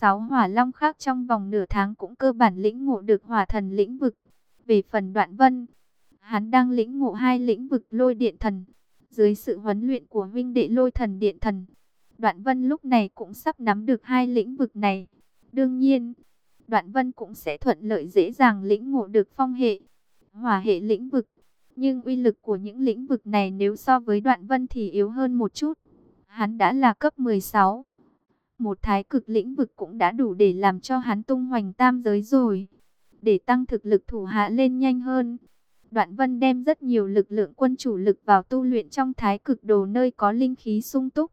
Sáu hỏa long khác trong vòng nửa tháng cũng cơ bản lĩnh ngộ được hỏa thần lĩnh vực. Về phần đoạn vân, hắn đang lĩnh ngộ hai lĩnh vực lôi điện thần. Dưới sự huấn luyện của huynh đệ lôi thần điện thần, đoạn vân lúc này cũng sắp nắm được hai lĩnh vực này. Đương nhiên, đoạn vân cũng sẽ thuận lợi dễ dàng lĩnh ngộ được phong hệ, hỏa hệ lĩnh vực. Nhưng uy lực của những lĩnh vực này nếu so với đoạn vân thì yếu hơn một chút. Hắn đã là cấp 16. Một thái cực lĩnh vực cũng đã đủ để làm cho hắn tung hoành tam giới rồi. Để tăng thực lực thủ hạ lên nhanh hơn. Đoạn vân đem rất nhiều lực lượng quân chủ lực vào tu luyện trong thái cực đồ nơi có linh khí sung túc.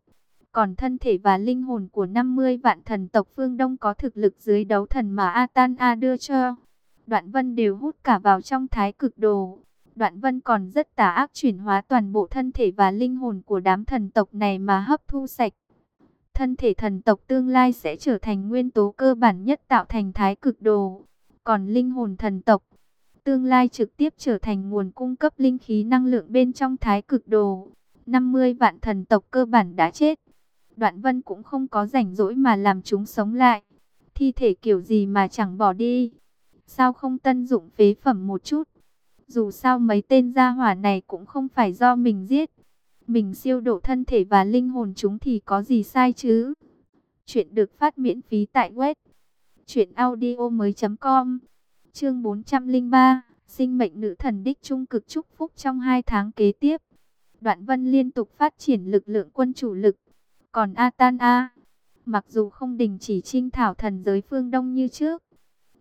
Còn thân thể và linh hồn của 50 vạn thần tộc phương Đông có thực lực dưới đấu thần mà Atan A đưa cho. Đoạn vân đều hút cả vào trong thái cực đồ. Đoạn vân còn rất tà ác chuyển hóa toàn bộ thân thể và linh hồn của đám thần tộc này mà hấp thu sạch. Thân thể thần tộc tương lai sẽ trở thành nguyên tố cơ bản nhất tạo thành thái cực đồ. Còn linh hồn thần tộc, tương lai trực tiếp trở thành nguồn cung cấp linh khí năng lượng bên trong thái cực đồ. 50 vạn thần tộc cơ bản đã chết. Đoạn vân cũng không có rảnh rỗi mà làm chúng sống lại. Thi thể kiểu gì mà chẳng bỏ đi. Sao không tân dụng phế phẩm một chút? Dù sao mấy tên gia hỏa này cũng không phải do mình giết. Mình siêu độ thân thể và linh hồn chúng thì có gì sai chứ? Chuyện được phát miễn phí tại web. truyệnaudio mới.com Chương 403. Sinh mệnh nữ thần đích trung cực chúc phúc trong hai tháng kế tiếp. Đoạn vân liên tục phát triển lực lượng quân chủ lực. Còn Atan A, mặc dù không đình chỉ trinh thảo thần giới phương Đông như trước,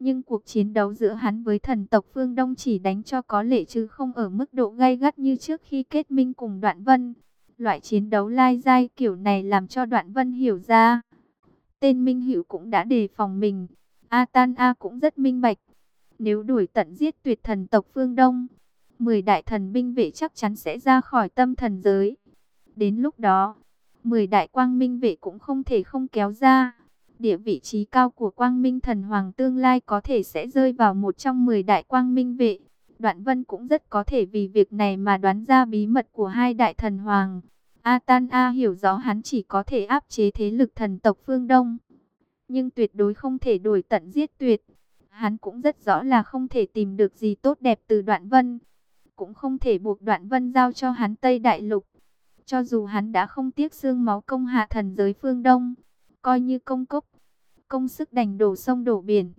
nhưng cuộc chiến đấu giữa hắn với thần tộc phương Đông chỉ đánh cho có lệ chứ không ở mức độ gay gắt như trước khi kết minh cùng Đoạn Vân. Loại chiến đấu lai dai kiểu này làm cho Đoạn Vân hiểu ra. Tên Minh Hữu cũng đã đề phòng mình. Atan A cũng rất minh bạch. Nếu đuổi tận giết tuyệt thần tộc phương Đông, 10 đại thần binh vệ chắc chắn sẽ ra khỏi tâm thần giới. Đến lúc đó, 10 đại quang minh vệ cũng không thể không kéo ra. Địa vị trí cao của quang minh thần hoàng tương lai có thể sẽ rơi vào một trong 10 đại quang minh vệ. Đoạn vân cũng rất có thể vì việc này mà đoán ra bí mật của hai đại thần hoàng. a tan A hiểu rõ hắn chỉ có thể áp chế thế lực thần tộc phương Đông. Nhưng tuyệt đối không thể đổi tận giết tuyệt. Hắn cũng rất rõ là không thể tìm được gì tốt đẹp từ đoạn vân. Cũng không thể buộc đoạn vân giao cho hắn Tây Đại Lục. Cho dù hắn đã không tiếc xương máu công hạ thần giới phương Đông, coi như công cốc, công sức đành đổ sông đổ biển.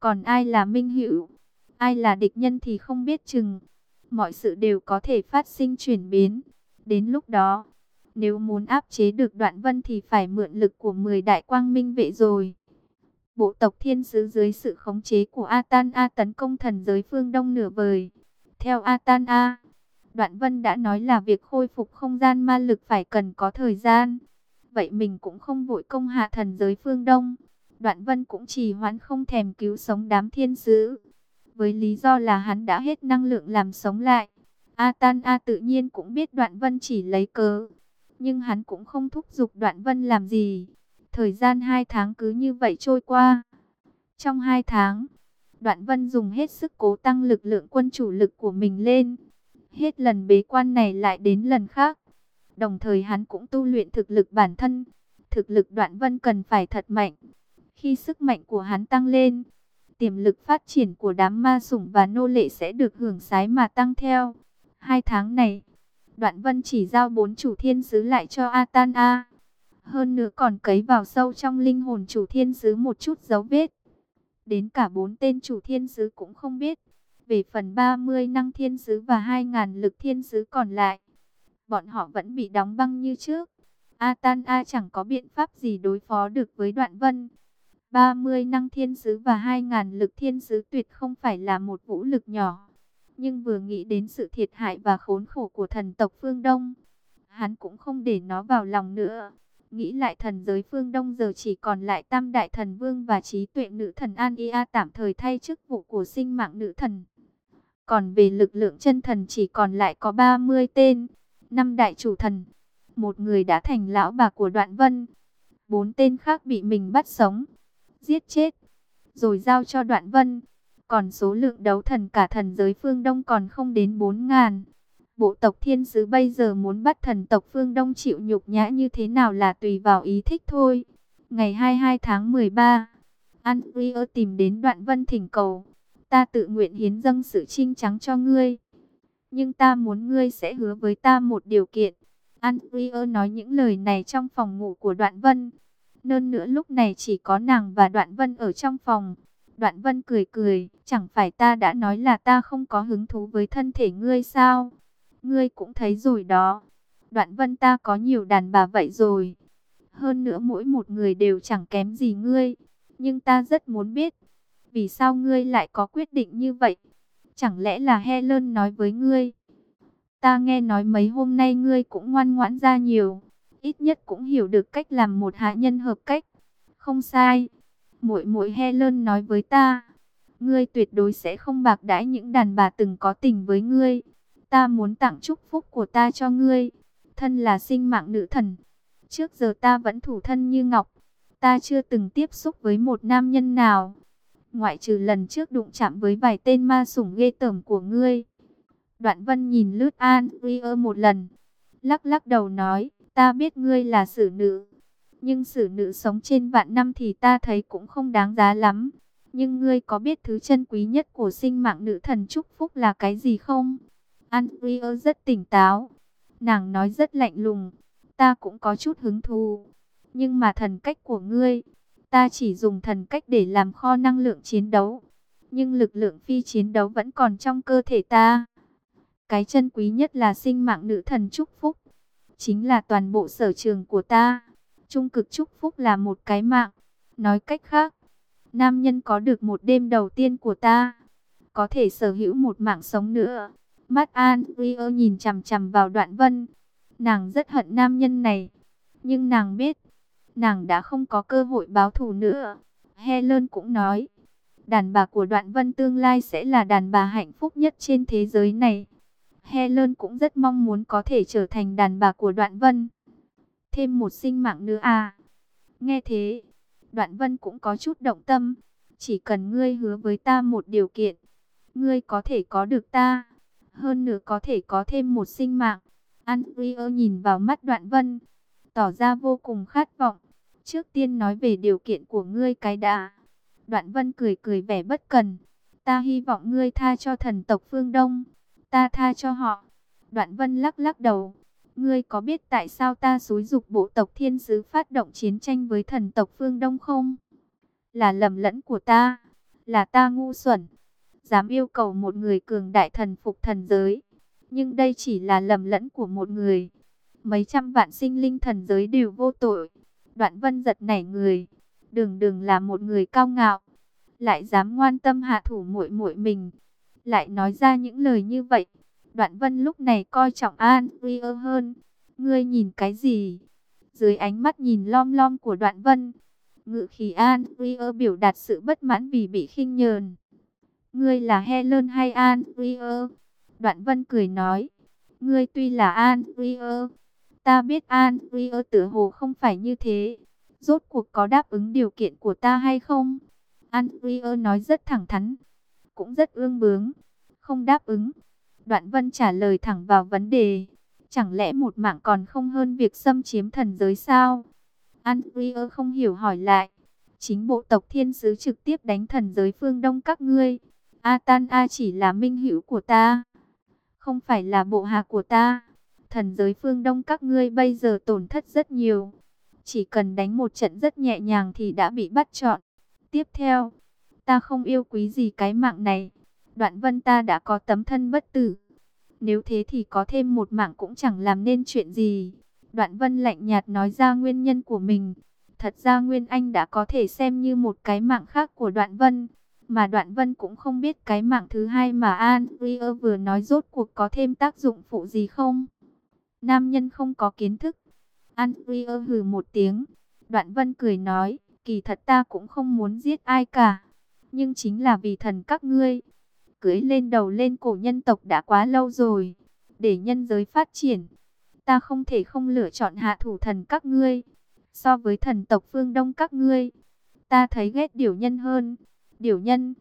Còn ai là minh hữu, ai là địch nhân thì không biết chừng. Mọi sự đều có thể phát sinh chuyển biến. Đến lúc đó, nếu muốn áp chế được đoạn vân thì phải mượn lực của 10 đại quang minh vệ rồi. Bộ tộc thiên sứ dưới sự khống chế của a tan a tấn công thần giới phương Đông nửa vời. Theo a tan a, Đoạn Vân đã nói là việc khôi phục không gian ma lực phải cần có thời gian. Vậy mình cũng không vội công hạ thần giới phương Đông. Đoạn Vân cũng chỉ hoãn không thèm cứu sống đám thiên sứ. Với lý do là hắn đã hết năng lượng làm sống lại. Atan A tự nhiên cũng biết Đoạn Vân chỉ lấy cớ. Nhưng hắn cũng không thúc giục Đoạn Vân làm gì. Thời gian hai tháng cứ như vậy trôi qua. Trong hai tháng, Đoạn Vân dùng hết sức cố tăng lực lượng quân chủ lực của mình lên. Hết lần bế quan này lại đến lần khác. Đồng thời hắn cũng tu luyện thực lực bản thân. Thực lực đoạn vân cần phải thật mạnh. Khi sức mạnh của hắn tăng lên, tiềm lực phát triển của đám ma sủng và nô lệ sẽ được hưởng sái mà tăng theo. Hai tháng này, đoạn vân chỉ giao bốn chủ thiên sứ lại cho Atan A. Hơn nữa còn cấy vào sâu trong linh hồn chủ thiên sứ một chút dấu vết. Đến cả bốn tên chủ thiên sứ cũng không biết. Về phần 30 năng thiên sứ và 2.000 lực thiên sứ còn lại, bọn họ vẫn bị đóng băng như trước. Atan A chẳng có biện pháp gì đối phó được với đoạn vân. 30 năng thiên sứ và 2.000 lực thiên sứ tuyệt không phải là một vũ lực nhỏ. Nhưng vừa nghĩ đến sự thiệt hại và khốn khổ của thần tộc phương Đông, hắn cũng không để nó vào lòng nữa. Nghĩ lại thần giới phương Đông giờ chỉ còn lại tam đại thần vương và trí tuệ nữ thần An Ia tạm thời thay chức vụ của sinh mạng nữ thần. Còn về lực lượng chân thần chỉ còn lại có 30 tên, năm đại chủ thần, một người đã thành lão bà của đoạn vân, bốn tên khác bị mình bắt sống, giết chết, rồi giao cho đoạn vân. Còn số lượng đấu thần cả thần giới phương Đông còn không đến 4 ngàn. Bộ tộc thiên sứ bây giờ muốn bắt thần tộc phương Đông chịu nhục nhã như thế nào là tùy vào ý thích thôi. Ngày 22 tháng 13, Andrea tìm đến đoạn vân thỉnh cầu. Ta tự nguyện hiến dâng sự trinh trắng cho ngươi. Nhưng ta muốn ngươi sẽ hứa với ta một điều kiện. Andrea nói những lời này trong phòng ngủ của đoạn vân. Nơn nữa lúc này chỉ có nàng và đoạn vân ở trong phòng. Đoạn vân cười cười, chẳng phải ta đã nói là ta không có hứng thú với thân thể ngươi sao? Ngươi cũng thấy rồi đó. Đoạn vân ta có nhiều đàn bà vậy rồi. Hơn nữa mỗi một người đều chẳng kém gì ngươi. Nhưng ta rất muốn biết, vì sao ngươi lại có quyết định như vậy? Chẳng lẽ là Helen nói với ngươi? Ta nghe nói mấy hôm nay ngươi cũng ngoan ngoãn ra nhiều. Ít nhất cũng hiểu được cách làm một hạ nhân hợp cách. Không sai. Muội muội Helen nói với ta, ngươi tuyệt đối sẽ không bạc đãi những đàn bà từng có tình với ngươi. Ta muốn tặng chúc phúc của ta cho ngươi. Thân là sinh mạng nữ thần. Trước giờ ta vẫn thủ thân như ngọc. Ta chưa từng tiếp xúc với một nam nhân nào. Ngoại trừ lần trước đụng chạm với vài tên ma sủng ghê tởm của ngươi. Đoạn vân nhìn lướt An Rier một lần. Lắc lắc đầu nói, ta biết ngươi là xử nữ. Nhưng xử nữ sống trên vạn năm thì ta thấy cũng không đáng giá lắm. Nhưng ngươi có biết thứ chân quý nhất của sinh mạng nữ thần chúc phúc là cái gì không? Andrea rất tỉnh táo. Nàng nói rất lạnh lùng. Ta cũng có chút hứng thú. Nhưng mà thần cách của ngươi, ta chỉ dùng thần cách để làm kho năng lượng chiến đấu. Nhưng lực lượng phi chiến đấu vẫn còn trong cơ thể ta. Cái chân quý nhất là sinh mạng nữ thần chúc phúc. Chính là toàn bộ sở trường của ta. Trung cực chúc phúc là một cái mạng. Nói cách khác, nam nhân có được một đêm đầu tiên của ta. Có thể sở hữu một mạng sống nữa. Mắt An Rio nhìn chằm chằm vào đoạn vân. Nàng rất hận nam nhân này. Nhưng nàng biết, nàng đã không có cơ hội báo thù nữa. Helen cũng nói, đàn bà của đoạn vân tương lai sẽ là đàn bà hạnh phúc nhất trên thế giới này. Helen cũng rất mong muốn có thể trở thành đàn bà của đoạn vân. Thêm một sinh mạng nữa à. Nghe thế, đoạn vân cũng có chút động tâm. Chỉ cần ngươi hứa với ta một điều kiện. Ngươi có thể có được ta. Hơn nữa có thể có thêm một sinh mạng. Andrea nhìn vào mắt đoạn vân. Tỏ ra vô cùng khát vọng. Trước tiên nói về điều kiện của ngươi cái đã. Đoạn vân cười cười vẻ bất cần. Ta hy vọng ngươi tha cho thần tộc phương Đông. Ta tha cho họ. Đoạn vân lắc lắc đầu. Ngươi có biết tại sao ta xúi dục bộ tộc thiên sứ phát động chiến tranh với thần tộc phương Đông không? Là lầm lẫn của ta. Là ta ngu xuẩn. Dám yêu cầu một người cường đại thần phục thần giới. Nhưng đây chỉ là lầm lẫn của một người. Mấy trăm vạn sinh linh thần giới đều vô tội. Đoạn vân giật nảy người. Đừng đừng là một người cao ngạo. Lại dám ngoan tâm hạ thủ muội muội mình. Lại nói ra những lời như vậy. Đoạn vân lúc này coi trọng An Ria hơn. Ngươi nhìn cái gì? Dưới ánh mắt nhìn lom lom của đoạn vân. Ngự khí An Ria biểu đạt sự bất mãn vì bị khinh nhờn. Ngươi là Helen hay An Ria? Đoạn vân cười nói. Ngươi tuy là An Ria. Ta biết An Ria tử hồ không phải như thế. Rốt cuộc có đáp ứng điều kiện của ta hay không? An Ria nói rất thẳng thắn. Cũng rất ương bướng. Không đáp ứng. Đoạn vân trả lời thẳng vào vấn đề. Chẳng lẽ một mạng còn không hơn việc xâm chiếm thần giới sao? Andrea không hiểu hỏi lại. Chính bộ tộc thiên sứ trực tiếp đánh thần giới phương đông các ngươi. Atan A chỉ là minh hữu của ta. Không phải là bộ hạ của ta. Thần giới phương đông các ngươi bây giờ tổn thất rất nhiều. Chỉ cần đánh một trận rất nhẹ nhàng thì đã bị bắt chọn. Tiếp theo, ta không yêu quý gì cái mạng này. Đoạn vân ta đã có tấm thân bất tử. Nếu thế thì có thêm một mạng cũng chẳng làm nên chuyện gì. Đoạn vân lạnh nhạt nói ra nguyên nhân của mình. Thật ra Nguyên Anh đã có thể xem như một cái mạng khác của đoạn vân. Mà đoạn vân cũng không biết cái mạng thứ hai mà An Ria vừa nói rốt cuộc có thêm tác dụng phụ gì không. Nam nhân không có kiến thức. An Ria hừ một tiếng. Đoạn vân cười nói, kỳ thật ta cũng không muốn giết ai cả. Nhưng chính là vì thần các ngươi cưới lên đầu lên cổ nhân tộc đã quá lâu rồi. Để nhân giới phát triển, ta không thể không lựa chọn hạ thủ thần các ngươi. So với thần tộc phương Đông các ngươi, ta thấy ghét điều nhân hơn. Điều nhân,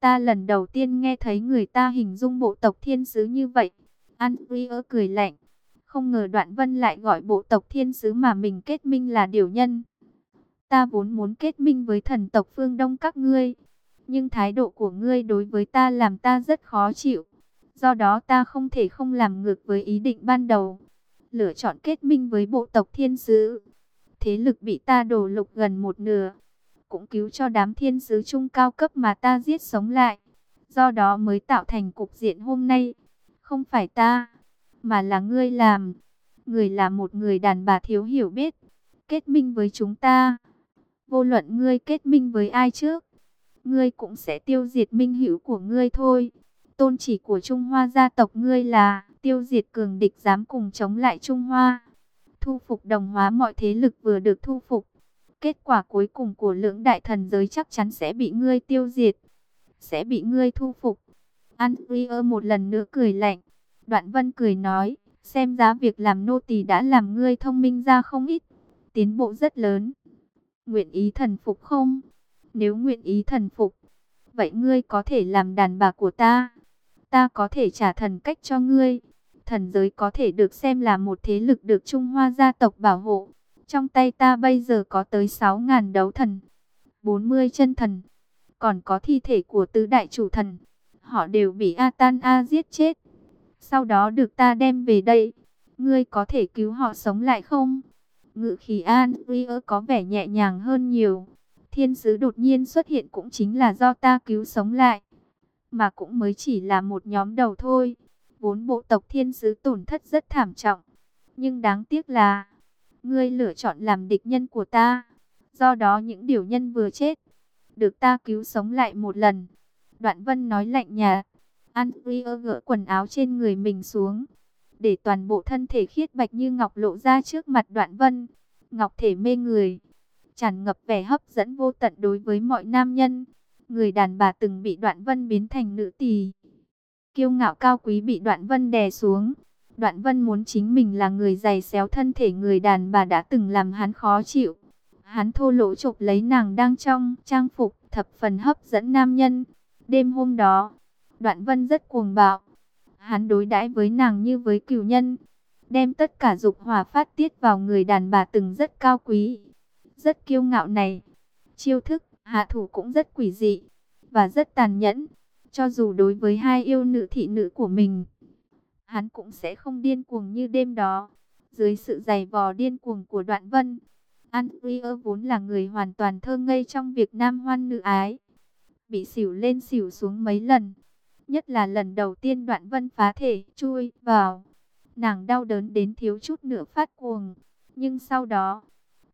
ta lần đầu tiên nghe thấy người ta hình dung bộ tộc thiên sứ như vậy. Andrea cười lạnh. Không ngờ đoạn vân lại gọi bộ tộc thiên sứ mà mình kết minh là điều nhân. Ta vốn muốn kết minh với thần tộc phương Đông các ngươi. Nhưng thái độ của ngươi đối với ta làm ta rất khó chịu. Do đó ta không thể không làm ngược với ý định ban đầu. Lựa chọn kết minh với bộ tộc thiên sứ. Thế lực bị ta đổ lục gần một nửa. Cũng cứu cho đám thiên sứ trung cao cấp mà ta giết sống lại. Do đó mới tạo thành cục diện hôm nay. Không phải ta, mà là ngươi làm. Người là một người đàn bà thiếu hiểu biết. Kết minh với chúng ta. Vô luận ngươi kết minh với ai trước. Ngươi cũng sẽ tiêu diệt minh hữu của ngươi thôi. Tôn chỉ của Trung Hoa gia tộc ngươi là tiêu diệt cường địch dám cùng chống lại Trung Hoa. Thu phục đồng hóa mọi thế lực vừa được thu phục. Kết quả cuối cùng của lưỡng đại thần giới chắc chắn sẽ bị ngươi tiêu diệt. Sẽ bị ngươi thu phục. Andrea một lần nữa cười lạnh. Đoạn vân cười nói. Xem giá việc làm nô tỳ đã làm ngươi thông minh ra không ít. Tiến bộ rất lớn. Nguyện ý thần phục không? Nếu nguyện ý thần phục. Vậy ngươi có thể làm đàn bà của ta ta có thể trả thần cách cho ngươi. Thần giới có thể được xem là một thế lực được Trung Hoa gia tộc bảo hộ. Trong tay ta bây giờ có tới 6.000 đấu thần, 40 chân thần, còn có thi thể của tứ đại chủ thần. Họ đều bị Atan A giết chết. Sau đó được ta đem về đây. Ngươi có thể cứu họ sống lại không? Ngự khí An Rier có vẻ nhẹ nhàng hơn nhiều. Thiên sứ đột nhiên xuất hiện cũng chính là do ta cứu sống lại mà cũng mới chỉ là một nhóm đầu thôi. Vốn bộ tộc thiên sứ tổn thất rất thảm trọng, nhưng đáng tiếc là ngươi lựa chọn làm địch nhân của ta. Do đó những điều nhân vừa chết, được ta cứu sống lại một lần. Đoạn vân nói lạnh nhạt, Andrea gỡ quần áo trên người mình xuống, để toàn bộ thân thể khiết bạch như ngọc lộ ra trước mặt đoạn vân. Ngọc thể mê người, tràn ngập vẻ hấp dẫn vô tận đối với mọi nam nhân. Người đàn bà từng bị đoạn vân biến thành nữ tỳ. Kiêu ngạo cao quý bị đoạn vân đè xuống. Đoạn vân muốn chính mình là người dày xéo thân thể người đàn bà đã từng làm hắn khó chịu. Hắn thô lỗ chộp lấy nàng đang trong trang phục thập phần hấp dẫn nam nhân. Đêm hôm đó, đoạn vân rất cuồng bạo. Hắn đối đãi với nàng như với cửu nhân. Đem tất cả dục hỏa phát tiết vào người đàn bà từng rất cao quý. Rất kiêu ngạo này. Chiêu thức hạ thủ cũng rất quỷ dị và rất tàn nhẫn. Cho dù đối với hai yêu nữ thị nữ của mình, hắn cũng sẽ không điên cuồng như đêm đó. Dưới sự giày vò điên cuồng của đoạn vân, Andrea vốn là người hoàn toàn thơ ngây trong việc nam hoan nữ ái. Bị xỉu lên xỉu xuống mấy lần. Nhất là lần đầu tiên đoạn vân phá thể, chui vào. Nàng đau đớn đến thiếu chút nữa phát cuồng. Nhưng sau đó,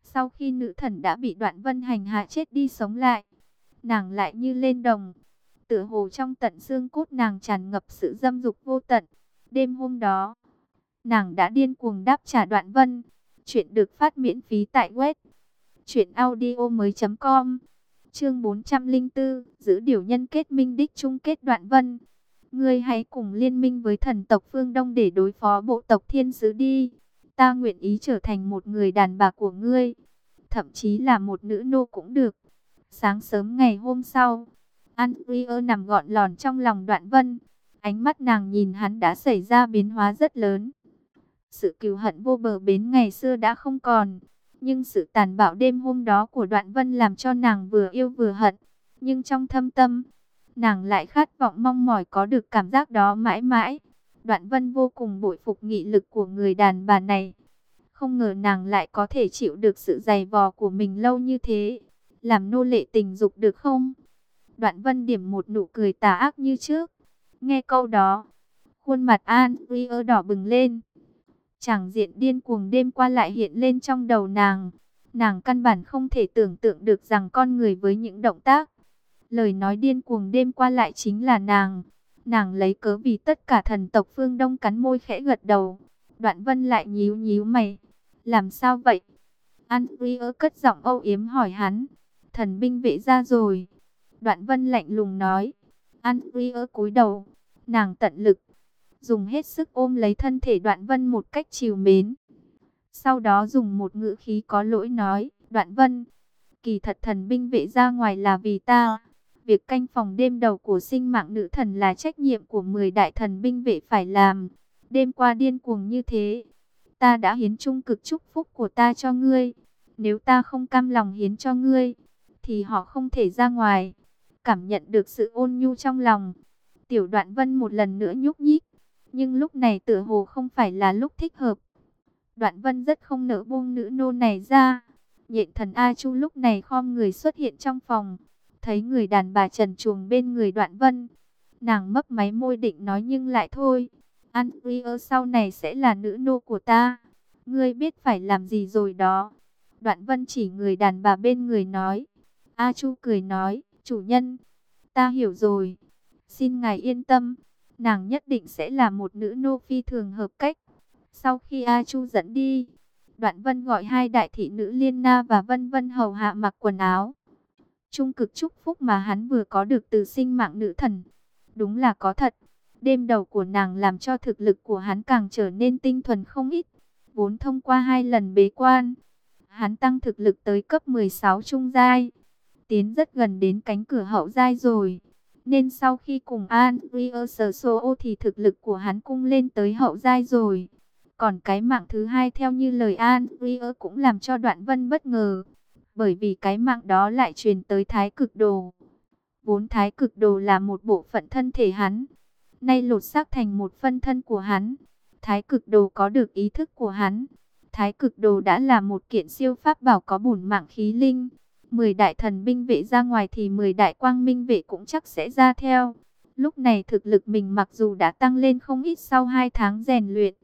sau khi nữ thần đã bị đoạn vân hành hạ chết đi sống lại, nàng lại như lên đồng. Tựa hồ trong tận xương cốt nàng tràn ngập sự dâm dục vô tận. Đêm hôm đó, nàng đã điên cuồng đáp trả đoạn vân. Chuyện được phát miễn phí tại web truyệnaudiomoi.com. Chương 404, giữ điều nhân kết minh đích chung kết đoạn vân. Ngươi hãy cùng liên minh với thần tộc phương Đông để đối phó bộ tộc thiên sứ đi. Ta nguyện ý trở thành một người đàn bà của ngươi, thậm chí là một nữ nô cũng được. Sáng sớm ngày hôm sau, Andrea nằm gọn lòn trong lòng đoạn vân. Ánh mắt nàng nhìn hắn đã xảy ra biến hóa rất lớn. Sự cừu hận vô bờ bến ngày xưa đã không còn. Nhưng sự tàn bạo đêm hôm đó của đoạn vân làm cho nàng vừa yêu vừa hận. Nhưng trong thâm tâm, nàng lại khát vọng mong mỏi có được cảm giác đó mãi mãi. Đoạn vân vô cùng bội phục nghị lực của người đàn bà này. Không ngờ nàng lại có thể chịu được sự dày vò của mình lâu như thế. Làm nô lệ tình dục được không? Đoạn vân điểm một nụ cười tà ác như trước. Nghe câu đó, khuôn mặt An Ria đỏ bừng lên. Chẳng diện điên cuồng đêm qua lại hiện lên trong đầu nàng. Nàng căn bản không thể tưởng tượng được rằng con người với những động tác. Lời nói điên cuồng đêm qua lại chính là nàng. Nàng lấy cớ vì tất cả thần tộc phương Đông cắn môi khẽ gật đầu. Đoạn vân lại nhíu nhíu mày. Làm sao vậy? Andrea cất giọng âu yếm hỏi hắn. Thần binh vệ ra rồi. Đoạn vân lạnh lùng nói. Andrea cúi đầu. Nàng tận lực. Dùng hết sức ôm lấy thân thể đoạn vân một cách chiều mến. Sau đó dùng một ngữ khí có lỗi nói. Đoạn vân. Kỳ thật thần binh vệ ra ngoài là vì ta. Việc canh phòng đêm đầu của sinh mạng nữ thần là trách nhiệm của 10 đại thần binh vệ phải làm. Đêm qua điên cuồng như thế, ta đã hiến trung cực chúc phúc của ta cho ngươi. Nếu ta không cam lòng hiến cho ngươi, thì họ không thể ra ngoài. Cảm nhận được sự ôn nhu trong lòng. Tiểu đoạn vân một lần nữa nhúc nhích. Nhưng lúc này tựa hồ không phải là lúc thích hợp. Đoạn vân rất không nỡ buông nữ nô này ra. Nhện thần A Chu lúc này khom người xuất hiện trong phòng. Thấy người đàn bà trần chuồng bên người đoạn vân. Nàng mấp máy môi định nói nhưng lại thôi. An ơ sau này sẽ là nữ nô của ta. Ngươi biết phải làm gì rồi đó. Đoạn vân chỉ người đàn bà bên người nói. A Chu cười nói, chủ nhân, ta hiểu rồi. Xin ngài yên tâm, nàng nhất định sẽ là một nữ nô phi thường hợp cách. Sau khi A Chu dẫn đi, Đoạn Vân gọi hai đại thị nữ Liên Na và Vân Vân hầu hạ mặc quần áo. Trung cực chúc phúc mà hắn vừa có được từ sinh mạng nữ thần. Đúng là có thật. Đêm đầu của nàng làm cho thực lực của hắn càng trở nên tinh thuần không ít. Vốn thông qua hai lần bế quan, hắn tăng thực lực tới cấp 16 trung giai, tiến rất gần đến cánh cửa hậu giai rồi. Nên sau khi cùng An Rierso thì thực lực của hắn cung lên tới hậu giai rồi. Còn cái mạng thứ hai theo như lời An Rier cũng làm cho Đoạn Vân bất ngờ. Bởi vì cái mạng đó lại truyền tới Thái Cực Đồ. Vốn Thái Cực Đồ là một bộ phận thân thể hắn. Nay lột xác thành một phân thân của hắn. Thái Cực Đồ có được ý thức của hắn. Thái Cực Đồ đã là một kiện siêu pháp bảo có bổn mạng khí linh. 10 đại thần binh vệ ra ngoài thì 10 đại quang minh vệ cũng chắc sẽ ra theo. Lúc này thực lực mình mặc dù đã tăng lên không ít sau hai tháng rèn luyện,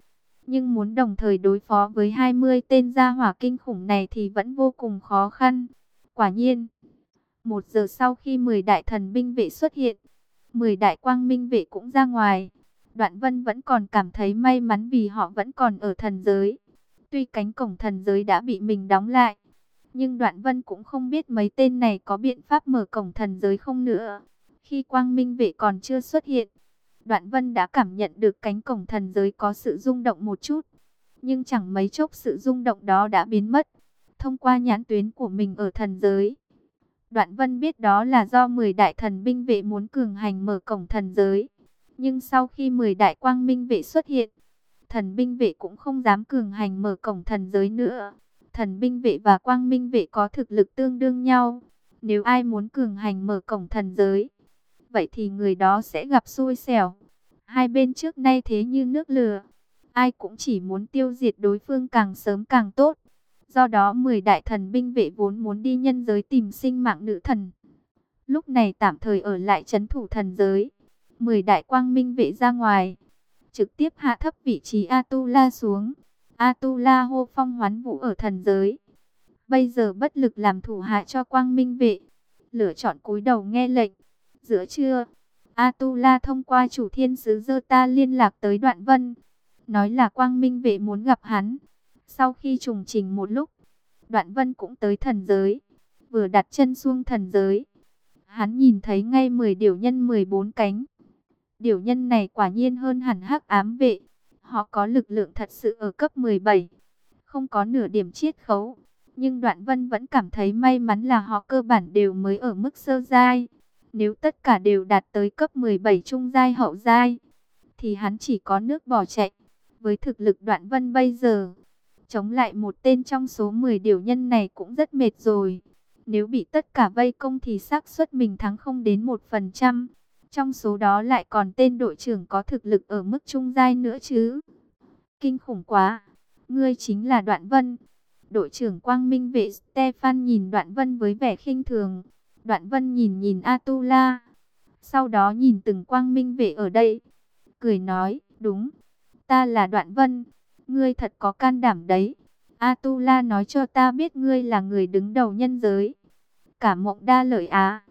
nhưng muốn đồng thời đối phó với 20 tên gia hỏa kinh khủng này thì vẫn vô cùng khó khăn. Quả nhiên, một giờ sau khi 10 đại thần binh vệ xuất hiện, 10 đại quang minh vệ cũng ra ngoài. Đoạn Vân vẫn còn cảm thấy may mắn vì họ vẫn còn ở thần giới. Tuy cánh cổng thần giới đã bị mình đóng lại, nhưng Đoạn Vân cũng không biết mấy tên này có biện pháp mở cổng thần giới không nữa. Khi quang minh vệ còn chưa xuất hiện, Đoạn Vân đã cảm nhận được cánh cổng thần giới có sự rung động một chút. Nhưng chẳng mấy chốc sự rung động đó đã biến mất. Thông qua nhãn tuyến của mình ở thần giới. Đoạn Vân biết đó là do 10 đại thần binh vệ muốn cường hành mở cổng thần giới. Nhưng sau khi 10 đại quang minh vệ xuất hiện, thần binh vệ cũng không dám cường hành mở cổng thần giới nữa. Thần binh vệ và quang minh vệ có thực lực tương đương nhau. Nếu ai muốn cường hành mở cổng thần giới, vậy thì người đó sẽ gặp xui xẻo. Hai bên trước nay thế như nước lửa, ai cũng chỉ muốn tiêu diệt đối phương càng sớm càng tốt. Do đó 10 đại thần binh vệ vốn muốn đi nhân giới tìm sinh mạng nữ thần. Lúc này tạm thời ở lại chấn thủ thần giới. 10 đại quang minh vệ ra ngoài. Trực tiếp hạ thấp vị trí Atula xuống. Atula hô phong hoán vũ ở thần giới. Bây giờ bất lực làm thủ hạ cho quang minh vệ. Lựa chọn cúi đầu nghe lệnh. Giữa trưa, Atula thông qua chủ thiên sứ dơ ta liên lạc tới đoạn vân. Nói là quang minh vệ muốn gặp hắn. Sau khi trùng trình một lúc, đoạn vân cũng tới thần giới. Vừa đặt chân xuống thần giới. Hắn nhìn thấy ngay 10 điều nhân 14 cánh. Điều nhân này quả nhiên hơn hẳn hắc ám vệ. Họ có lực lượng thật sự ở cấp 17. Không có nửa điểm chiết khấu. Nhưng đoạn vân vẫn cảm thấy may mắn là họ cơ bản đều mới ở mức sơ giai. Nếu tất cả đều đạt tới cấp 17 trung giai hậu giai, thì hắn chỉ có nước bỏ chạy. Với thực lực đoạn vân bây giờ, chống lại một tên trong số 10 điều nhân này cũng rất mệt rồi. Nếu bị tất cả vây công thì xác suất mình thắng không đến 1%. Trong số đó lại còn tên đội trưởng có thực lực ở mức trung giai nữa chứ. Kinh khủng quá. Ngươi chính là Đoạn Vân. Đội trưởng Quang Minh vệ Stefan nhìn Đoạn Vân với vẻ khinh thường. Đoạn Vân nhìn nhìn Atula. Sau đó nhìn từng Quang Minh vệ ở đây. Cười nói, đúng. Ta là Đoạn Vân. Ngươi thật có can đảm đấy. Atula nói cho ta biết ngươi là người đứng đầu nhân giới. Cả mộng đa lợi á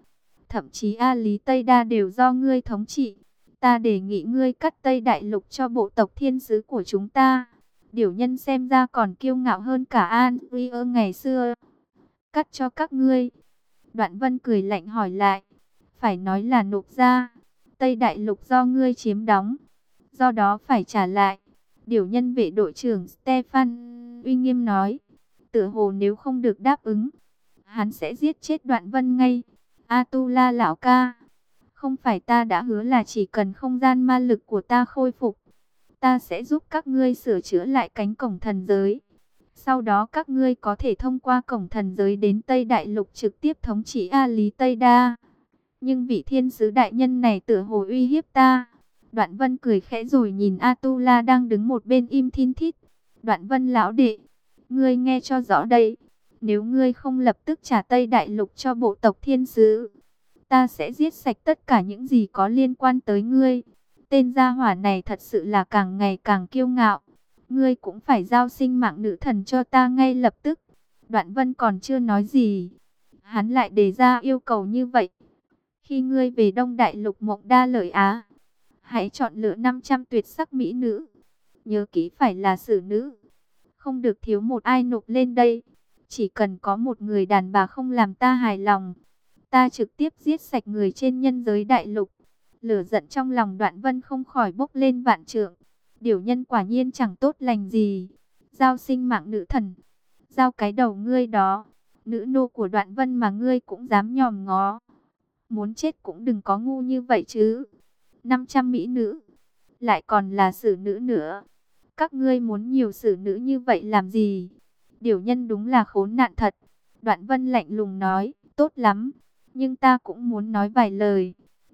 thậm chí A Lý Tây Đa đều do ngươi thống trị. Ta đề nghị ngươi cắt Tây Đại Lục cho bộ tộc thiên sứ của chúng ta. Điều nhân xem ra còn kiêu ngạo hơn cả An Rier ngày xưa. Cắt cho các ngươi. Đoạn Vân cười lạnh hỏi lại. Phải nói là nộp ra. Tây Đại Lục do ngươi chiếm đóng. Do đó phải trả lại. Điều nhân vệ đội trưởng Stefan uy nghiêm nói. Tựa hồ nếu không được đáp ứng. Hắn sẽ giết chết Đoạn Vân ngay. Atula lão ca, không phải ta đã hứa là chỉ cần không gian ma lực của ta khôi phục, ta sẽ giúp các ngươi sửa chữa lại cánh cổng thần giới. Sau đó các ngươi có thể thông qua cổng thần giới đến Tây Đại Lục trực tiếp thống trị A Lý Tây Đa. Nhưng vị thiên sứ đại nhân này tựa hồ uy hiếp ta. Đoạn vân cười khẽ rồi nhìn A Tu La đang đứng một bên im thiên thít. Đoạn vân lão đệ, ngươi nghe cho rõ đây. Nếu ngươi không lập tức trả Tây Đại Lục cho bộ tộc thiên sứ, ta sẽ giết sạch tất cả những gì có liên quan tới ngươi. Tên gia hỏa này thật sự là càng ngày càng kiêu ngạo. Ngươi cũng phải giao sinh mạng nữ thần cho ta ngay lập tức. Đoạn vân còn chưa nói gì. Hắn lại đề ra yêu cầu như vậy. Khi ngươi về Đông Đại Lục Mộng Đa Lợi Á, hãy chọn lựa 500 tuyệt sắc mỹ nữ. Nhớ kỹ phải là xử nữ. Không được thiếu một ai nộp lên đây. Chỉ cần có một người đàn bà không làm ta hài lòng. Ta trực tiếp giết sạch người trên nhân giới đại lục. Lửa giận trong lòng đoạn vân không khỏi bốc lên vạn trượng. Điều nhân quả nhiên chẳng tốt lành gì. Giao sinh mạng nữ thần. Giao cái đầu ngươi đó. Nữ nô của đoạn vân mà ngươi cũng dám nhòm ngó. Muốn chết cũng đừng có ngu như vậy chứ. 500 mỹ nữ. Lại còn là xử nữ nữa. Các ngươi muốn nhiều xử nữ như vậy làm gì? Điều nhân đúng là khốn nạn thật. Đoạn vân lạnh lùng nói. Tốt lắm. Nhưng ta cũng muốn nói vài lời.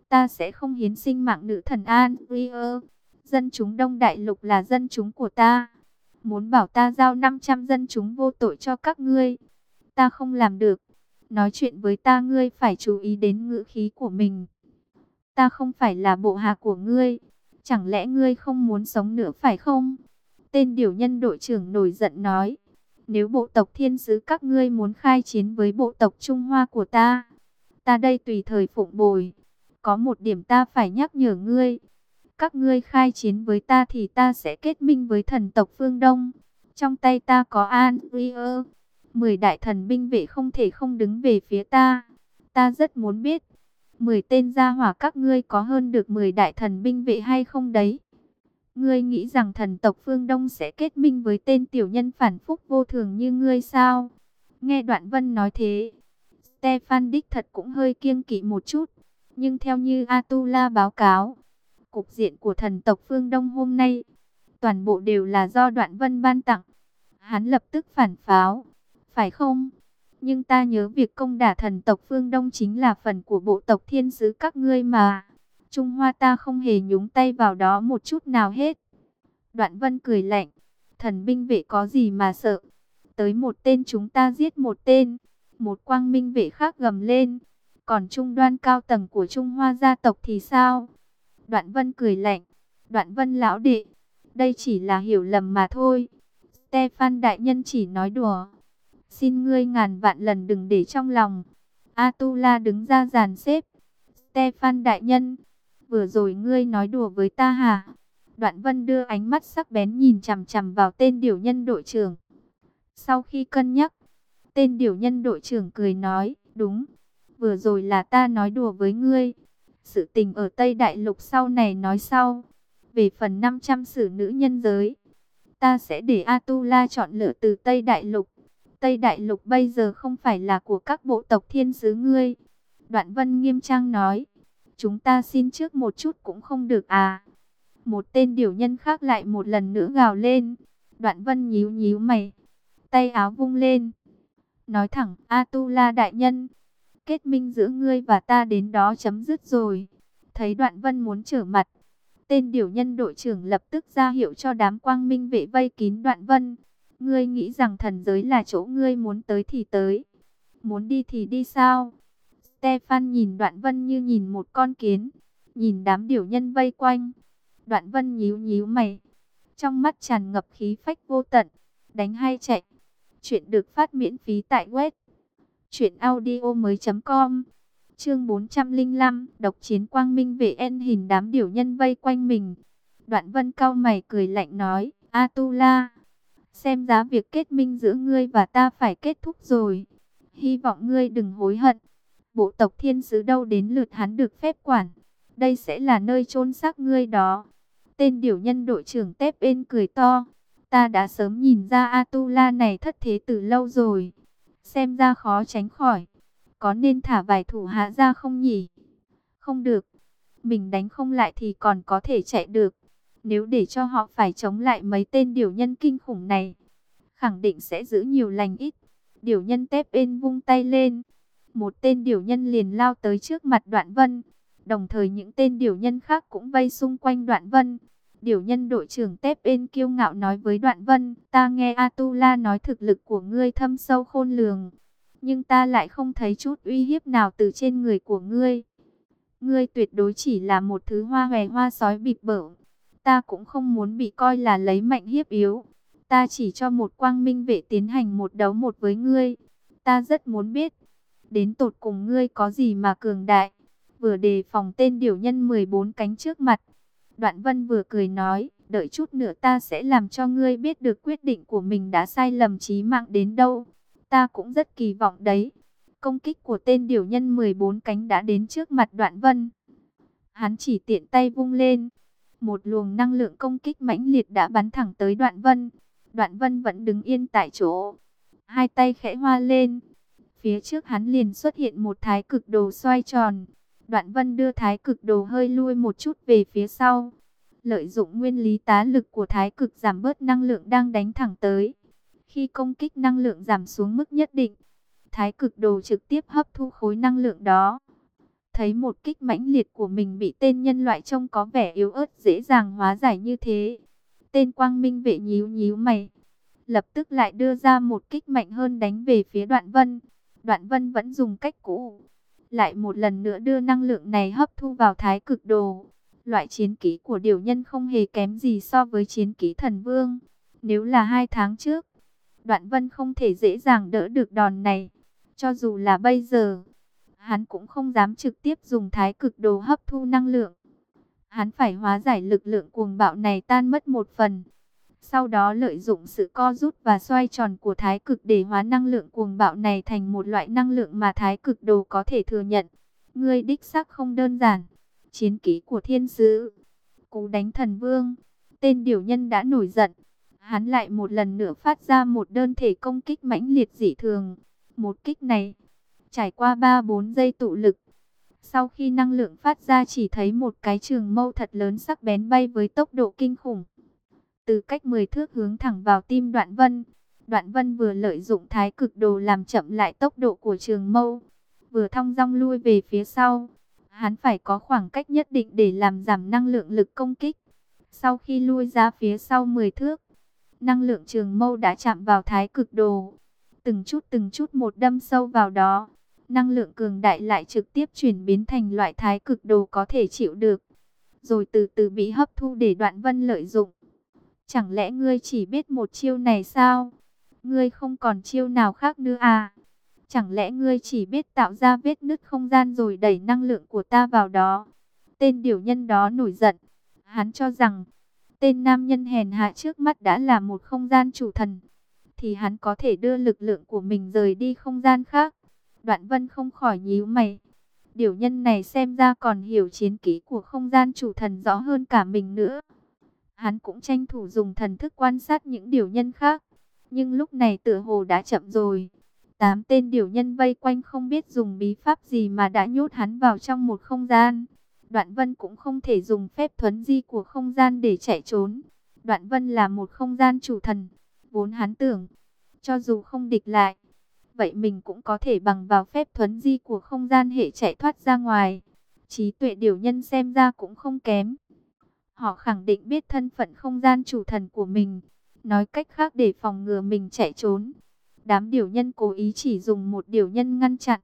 Ta sẽ không hiến sinh mạng nữ thần An. Rier. Dân chúng Đông Đại Lục là dân chúng của ta. Muốn bảo ta giao 500 dân chúng vô tội cho các ngươi. Ta không làm được. Nói chuyện với ta ngươi phải chú ý đến ngữ khí của mình. Ta không phải là bộ hạ của ngươi. Chẳng lẽ ngươi không muốn sống nữa phải không? Tên điều nhân đội trưởng nổi giận nói. Nếu bộ tộc thiên sứ các ngươi muốn khai chiến với bộ tộc Trung Hoa của ta. Ta đây tùy thời phụng bồi. Có một điểm ta phải nhắc nhở ngươi. Các ngươi khai chiến với ta thì ta sẽ kết minh với thần tộc phương Đông. Trong tay ta có An Rier. Mười đại thần binh vệ không thể không đứng về phía ta. Ta rất muốn biết. Mười tên gia hỏa các ngươi có hơn được mười đại thần binh vệ hay không đấy? Ngươi nghĩ rằng thần tộc phương Đông sẽ kết minh với tên tiểu nhân phản phúc vô thường như ngươi sao? Nghe đoạn vân nói thế. Stefan Đích thật cũng hơi kiêng kỵ một chút. Nhưng theo như Atula báo cáo, cục diện của thần tộc phương Đông hôm nay, toàn bộ đều là do đoạn vân ban tặng. Hắn lập tức phản pháo, phải không? Nhưng ta nhớ việc công đả thần tộc phương Đông chính là phần của bộ tộc thiên sứ các ngươi mà. Trung Hoa ta không hề nhúng tay vào đó một chút nào hết. Đoạn vân cười lạnh, thần binh vệ có gì mà sợ. Tới một tên chúng ta giết một tên, một quang minh vệ khác gầm lên. Còn trung đoan cao tầng của Trung Hoa gia tộc thì sao? Đoạn vân cười lạnh. Đoạn vân lão đệ. Đây chỉ là hiểu lầm mà thôi. Stefan đại nhân chỉ nói đùa. Xin ngươi ngàn vạn lần đừng để trong lòng. Atula đứng ra giàn xếp. Stefan đại nhân. Vừa rồi ngươi nói đùa với ta hả? Đoạn vân đưa ánh mắt sắc bén nhìn chằm chằm vào tên điều nhân đội trưởng. Sau khi cân nhắc, tên điều nhân đội trưởng cười nói, đúng, vừa rồi là ta nói đùa với ngươi. Sự tình ở Tây Đại Lục sau này nói sau. Về phần 500 sử nữ nhân giới, ta sẽ để Atula chọn lựa từ Tây Đại Lục. Tây Đại Lục bây giờ không phải là của các bộ tộc thiên sứ ngươi. Đoạn Vân nghiêm trang nói, chúng ta xin trước một chút cũng không được à. Một tên điều nhân khác lại một lần nữa gào lên. Đoạn Vân nhíu nhíu mày, tay áo vung lên. Nói thẳng, Atula đại nhân, kết minh giữa ngươi và ta đến đó chấm dứt rồi. Thấy đoạn vân muốn trở mặt, tên điều nhân đội trưởng lập tức ra hiệu cho đám quang minh vệ vây kín đoạn vân. Ngươi nghĩ rằng thần giới là chỗ ngươi muốn tới thì tới, muốn đi thì đi sao? Stefan nhìn đoạn vân như nhìn một con kiến, nhìn đám điều nhân vây quanh. Đoạn vân nhíu nhíu mày, trong mắt tràn ngập khí phách vô tận, đánh hay chạy. Chuyện được phát miễn phí tại web Chuyện audio mới com. Chương 405 Độc chiến quang minh vệ en hình đám điểu nhân vây quanh mình. Đoạn vân cao mày cười lạnh nói, Atula, Xem giá việc kết minh giữa ngươi và ta phải kết thúc rồi. Hy vọng ngươi đừng hối hận. Bộ tộc thiên sứ đâu đến lượt hắn được phép quản. Đây sẽ là nơi chôn xác ngươi đó. Tên điểu nhân đội trưởng Tép ên cười to, Ta đã sớm nhìn ra Atula này thất thế từ lâu rồi xem ra khó tránh khỏi. Có nên thả vài thủ hạ ra không nhỉ? Không được, mình đánh không lại thì còn có thể chạy được. Nếu để cho họ phải chống lại mấy tên điều nhân kinh khủng này, khẳng định sẽ giữ nhiều lành ít. Điều nhân tép ên vung tay lên. Một tên điều nhân liền lao tới trước mặt đoạn vân. Đồng thời những tên điều nhân khác cũng vây xung quanh đoạn vân. Điều nhân đội trưởng tép bên kiêu ngạo nói với đoạn vân. Ta nghe Atula nói thực lực của ngươi thâm sâu khôn lường. Nhưng ta lại không thấy chút uy hiếp nào từ trên người của ngươi. Ngươi tuyệt đối chỉ là một thứ hoa hòe hoa sói bịp bở. Ta cũng không muốn bị coi là lấy mạnh hiếp yếu. Ta chỉ cho một quang minh vệ tiến hành một đấu một với ngươi. Ta rất muốn biết, đến tột cùng ngươi có gì mà cường đại. Vừa đề phòng tên điều nhân 14 cánh trước mặt. Đoạn vân vừa cười nói, đợi chút nữa ta sẽ làm cho ngươi biết được quyết định của mình đã sai lầm chí mạng đến đâu. Ta cũng rất kỳ vọng đấy. Công kích của tên điều nhân 14 cánh đã đến trước mặt đoạn vân. Hắn chỉ tiện tay vung lên. Một luồng năng lượng công kích mãnh liệt đã bắn thẳng tới đoạn vân. Đoạn vân vẫn đứng yên tại chỗ. Hai tay khẽ hoa lên. Phía trước hắn liền xuất hiện một thái cực đồ xoay tròn. Đoạn vân đưa thái cực đồ hơi lui một chút về phía sau. Lợi dụng nguyên lý tá lực của thái cực giảm bớt năng lượng đang đánh thẳng tới. Khi công kích năng lượng giảm xuống mức nhất định, thái cực đồ trực tiếp hấp thu khối năng lượng đó. Thấy một kích mãnh liệt của mình bị tên nhân loại trông có vẻ yếu ớt dễ dàng hóa giải như thế. Tên quang minh vệ nhíu nhíu mày. Lập tức lại đưa ra một kích mạnh hơn đánh về phía đoạn vân. Đoạn vân vẫn dùng cách cũ. Lại một lần nữa đưa năng lượng này hấp thu vào thái cực đồ. Loại chiến ký của điều nhân không hề kém gì so với chiến ký thần vương. Nếu là hai tháng trước, đoạn vân không thể dễ dàng đỡ được đòn này. Cho dù là bây giờ, hắn cũng không dám trực tiếp dùng thái cực đồ hấp thu năng lượng. Hắn phải hóa giải lực lượng cuồng bạo này tan mất một phần. Sau đó lợi dụng sự co rút và xoay tròn của thái cực để hóa năng lượng cuồng bạo này thành một loại năng lượng mà thái cực đồ có thể thừa nhận. Ngươi đích xác không đơn giản. Chiến ký của thiên sứ. Cú đánh thần vương. Tên điều nhân đã nổi giận. Hắn lại một lần nữa phát ra một đơn thể công kích mãnh liệt dị thường. Một kích này, trải qua 3-4 giây tụ lực. Sau khi năng lượng phát ra chỉ thấy một cái trường mâu thật lớn sắc bén bay với tốc độ kinh khủng từ cách 10 thước hướng thẳng vào tim Đoạn Vân. Đoạn Vân vừa lợi dụng thái cực đồ làm chậm lại tốc độ của trường mâu, vừa thong dong lui về phía sau. Hắn phải có khoảng cách nhất định để làm giảm năng lượng lực công kích. Sau khi lui ra phía sau 10 thước, năng lượng trường mâu đã chạm vào thái cực đồ. Từng chút từng chút một đâm sâu vào đó. Năng lượng cường đại lại trực tiếp chuyển biến thành loại thái cực đồ có thể chịu được. Rồi từ từ bị hấp thu để đoạn vân lợi dụng. Chẳng lẽ ngươi chỉ biết một chiêu này sao? Ngươi không còn chiêu nào khác nữa à? Chẳng lẽ ngươi chỉ biết tạo ra vết nứt không gian rồi đẩy năng lượng của ta vào đó? Tên điều nhân đó nổi giận. Hắn cho rằng, tên nam nhân hèn hạ trước mắt đã là một không gian chủ thần. Thì hắn có thể đưa lực lượng của mình rời đi không gian khác. Đoạn vân không khỏi nhíu mày. Điều nhân này xem ra còn hiểu chiến ký của không gian chủ thần rõ hơn cả mình nữa. Hắn cũng tranh thủ dùng thần thức quan sát những điều nhân khác. Nhưng lúc này tựa hồ đã chậm rồi. Tám tên điều nhân vây quanh không biết dùng bí pháp gì mà đã nhốt hắn vào trong một không gian. Đoạn vân cũng không thể dùng phép thuấn di của không gian để chạy trốn. Đoạn vân là một không gian chủ thần. Vốn hắn tưởng, cho dù không địch lại, vậy mình cũng có thể bằng vào phép thuấn di của không gian hệ chạy thoát ra ngoài. Trí tuệ điều nhân xem ra cũng không kém. Họ khẳng định biết thân phận không gian chủ thần của mình. Nói cách khác để phòng ngừa mình chạy trốn. Đám điều nhân cố ý chỉ dùng một điều nhân ngăn chặn.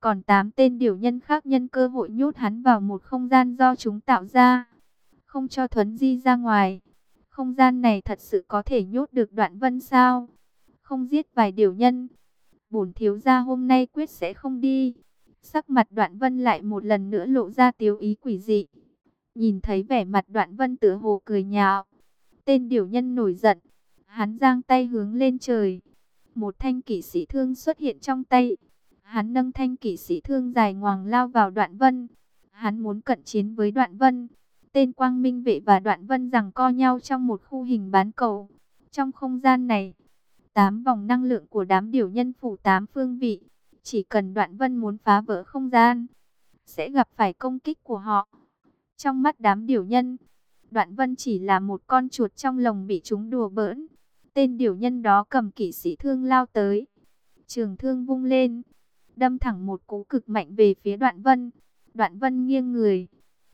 Còn tám tên điều nhân khác nhân cơ hội nhốt hắn vào một không gian do chúng tạo ra. Không cho Thuấn Di ra ngoài. Không gian này thật sự có thể nhốt được đoạn vân sao? Không giết vài điều nhân. Bổn thiếu gia hôm nay quyết sẽ không đi. Sắc mặt đoạn vân lại một lần nữa lộ ra tiếu ý quỷ dị. Nhìn thấy vẻ mặt đoạn vân tựa hồ cười nhạo. Tên điều nhân nổi giận. Hắn giang tay hướng lên trời. Một thanh kỷ sĩ thương xuất hiện trong tay. Hắn nâng thanh kỷ sĩ thương dài ngoằng lao vào đoạn vân. Hắn muốn cận chiến với đoạn vân. Tên quang minh vệ và đoạn vân rằng co nhau trong một khu hình bán cầu. Trong không gian này, tám vòng năng lượng của đám điều nhân phủ tám phương vị. Chỉ cần đoạn vân muốn phá vỡ không gian, sẽ gặp phải công kích của họ. Trong mắt đám điều nhân, Đoạn Vân chỉ là một con chuột trong lồng bị chúng đùa bỡn. Tên điều nhân đó cầm kỵ sĩ thương lao tới. Trường thương vung lên, đâm thẳng một cú cực mạnh về phía đoạn vân. Đoạn vân nghiêng người,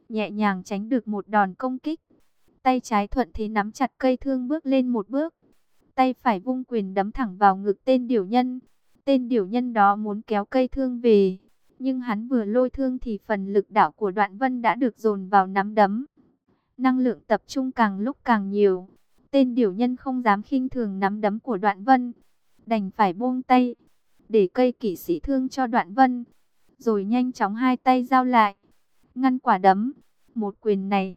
nhẹ nhàng tránh được một đòn công kích. Tay trái thuận thế nắm chặt cây thương bước lên một bước. Tay phải vung quyền đấm thẳng vào ngực tên điều nhân. Tên điều nhân đó muốn kéo cây thương về. Nhưng hắn vừa lôi thương thì phần lực đạo của đoạn vân đã được dồn vào nắm đấm. Năng lượng tập trung càng lúc càng nhiều. Tên Điểu nhân không dám khinh thường nắm đấm của đoạn vân. Đành phải buông tay. Để cây kỵ sĩ thương cho đoạn vân. Rồi nhanh chóng hai tay giao lại. Ngăn quả đấm. Một quyền này.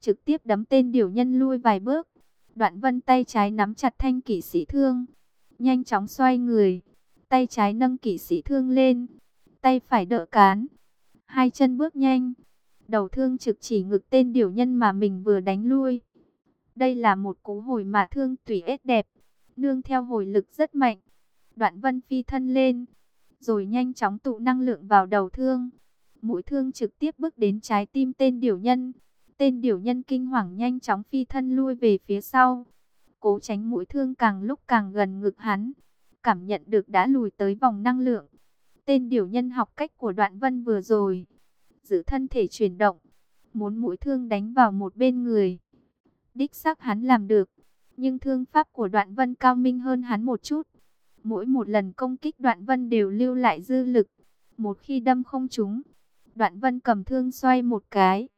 Trực tiếp đấm tên Điểu nhân lui vài bước. Đoạn vân tay trái nắm chặt thanh kỵ sĩ thương. Nhanh chóng xoay người. Tay trái nâng kỵ sĩ thương lên. Tay phải đỡ cán. Hai chân bước nhanh. Đầu thương trực chỉ ngực tên điều nhân mà mình vừa đánh lui. Đây là một cú hồi mà thương tùy ết đẹp. Nương theo hồi lực rất mạnh. Đoạn vân phi thân lên. Rồi nhanh chóng tụ năng lượng vào đầu thương. Mũi thương trực tiếp bước đến trái tim tên điều nhân. Tên điều nhân kinh hoàng nhanh chóng phi thân lui về phía sau. Cố tránh mũi thương càng lúc càng gần ngực hắn. Cảm nhận được đã lùi tới vòng năng lượng. Tên điều nhân học cách của đoạn vân vừa rồi. Giữ thân thể chuyển động. Muốn mũi thương đánh vào một bên người. Đích xác hắn làm được. Nhưng thương pháp của đoạn vân cao minh hơn hắn một chút. Mỗi một lần công kích đoạn vân đều lưu lại dư lực. Một khi đâm không trúng. Đoạn vân cầm thương xoay một cái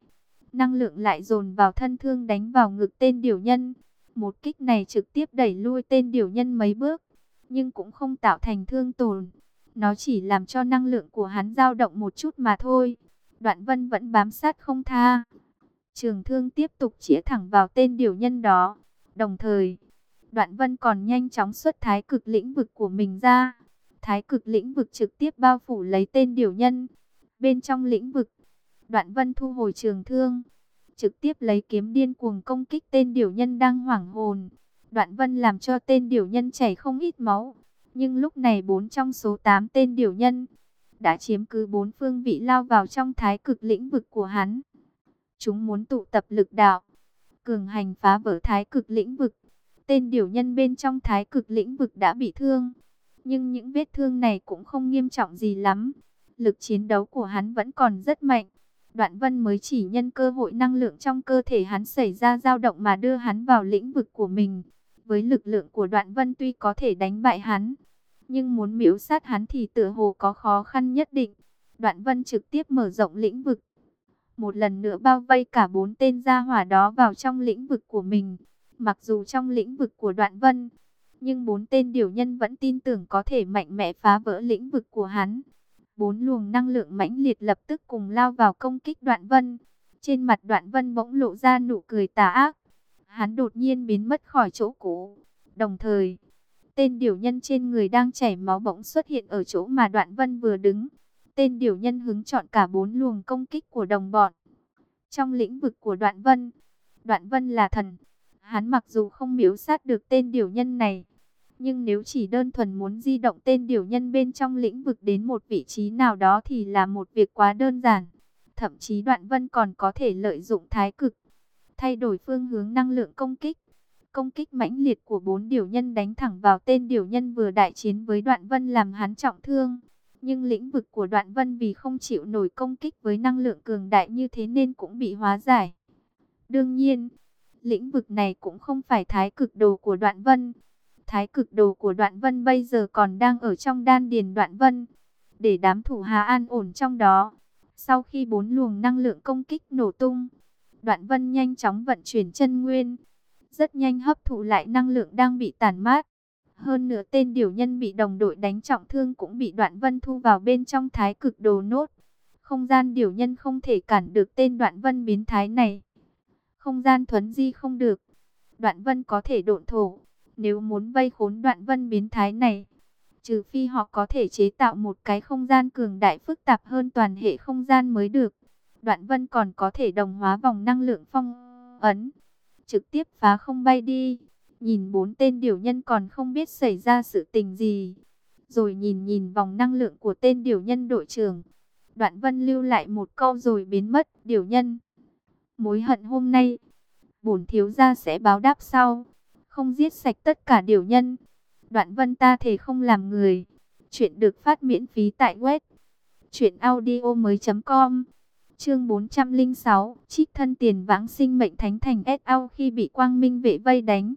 năng lượng lại dồn vào thân thương đánh vào ngực tên điều nhân. Một kích này trực tiếp đẩy lui tên điều nhân mấy bước, nhưng cũng không tạo thành thương tổn. Nó chỉ làm cho năng lượng của hắn dao động một chút mà thôi. Đoạn vân vẫn bám sát không tha. Trường thương tiếp tục chĩa thẳng vào tên điều nhân đó. Đồng thời, đoạn vân còn nhanh chóng xuất thái cực lĩnh vực của mình ra. Thái cực lĩnh vực trực tiếp bao phủ lấy tên điều nhân. Bên trong lĩnh vực, Đoạn vân thu hồi trường thương, trực tiếp lấy kiếm điên cuồng công kích tên điều nhân đang hoảng hồn. Đoạn vân làm cho tên điều nhân chảy không ít máu. Nhưng lúc này bốn trong số 8 tên điều nhân đã chiếm cứ bốn phương vị lao vào trong thái cực lĩnh vực của hắn. Chúng muốn tụ tập lực đạo, cường hành phá vỡ thái cực lĩnh vực. Tên điều nhân bên trong thái cực lĩnh vực đã bị thương. Nhưng những vết thương này cũng không nghiêm trọng gì lắm. Lực chiến đấu của hắn vẫn còn rất mạnh. Đoạn vân mới chỉ nhân cơ hội năng lượng trong cơ thể hắn xảy ra dao động mà đưa hắn vào lĩnh vực của mình. Với lực lượng của đoạn vân tuy có thể đánh bại hắn, nhưng muốn miễu sát hắn thì tựa hồ có khó khăn nhất định. Đoạn vân trực tiếp mở rộng lĩnh vực. Một lần nữa bao vây cả bốn tên gia hỏa đó vào trong lĩnh vực của mình. Mặc dù trong lĩnh vực của đoạn vân, nhưng bốn tên điều nhân vẫn tin tưởng có thể mạnh mẽ phá vỡ lĩnh vực của hắn. Bốn luồng năng lượng mãnh liệt lập tức cùng lao vào công kích đoạn vân. Trên mặt đoạn vân bỗng lộ ra nụ cười tà ác. Hắn đột nhiên biến mất khỏi chỗ cũ. Đồng thời, tên điều nhân trên người đang chảy máu bỗng xuất hiện ở chỗ mà đoạn vân vừa đứng. Tên điều nhân hứng chọn cả bốn luồng công kích của đồng bọn. Trong lĩnh vực của đoạn vân, đoạn vân là thần. Hắn mặc dù không miếu sát được tên điều nhân này, nhưng nếu chỉ đơn thuần muốn di động tên điều nhân bên trong lĩnh vực đến một vị trí nào đó thì là một việc quá đơn giản. Thậm chí đoạn vân còn có thể lợi dụng thái cực, thay đổi phương hướng năng lượng công kích. Công kích mãnh liệt của bốn điều nhân đánh thẳng vào tên điều nhân vừa đại chiến với đoạn vân làm hắn trọng thương. Nhưng lĩnh vực của đoạn vân vì không chịu nổi công kích với năng lượng cường đại như thế nên cũng bị hóa giải. Đương nhiên, lĩnh vực này cũng không phải thái cực đồ của đoạn vân thái cực đồ của đoạn vân bây giờ còn đang ở trong đan điền đoạn vân. Để đám thủ hà an ổn trong đó. Sau khi bốn luồng năng lượng công kích nổ tung, đoạn vân nhanh chóng vận chuyển chân nguyên. Rất nhanh hấp thụ lại năng lượng đang bị tản mát. Hơn nữa tên điều nhân bị đồng đội đánh trọng thương cũng bị đoạn vân thu vào bên trong thái cực đồ nốt. Không gian điều nhân không thể cản được tên đoạn vân biến thái này. Không gian thuấn di không được. Đoạn vân có thể độn thổ nếu muốn vây khốn đoạn vân biến thái này, trừ phi họ có thể chế tạo một cái không gian cường đại phức tạp hơn toàn hệ không gian mới được. Đoạn vân còn có thể đồng hóa vòng năng lượng phong ấn, trực tiếp phá không bay đi. Nhìn bốn tên điều nhân còn không biết xảy ra sự tình gì. Rồi nhìn nhìn vòng năng lượng của tên điều nhân đội trưởng. Đoạn vân lưu lại một câu rồi biến mất. Điều nhân. Mối hận hôm nay. Bổn thiếu gia sẽ báo đáp sau không giết sạch tất cả điều nhân. Đoạn vân ta thể không làm người. Chuyện được phát miễn phí tại web mới com Chương 406, trích thân tiền vãng sinh mệnh thánh thành SAO khi bị Quang Minh vệ vây đánh.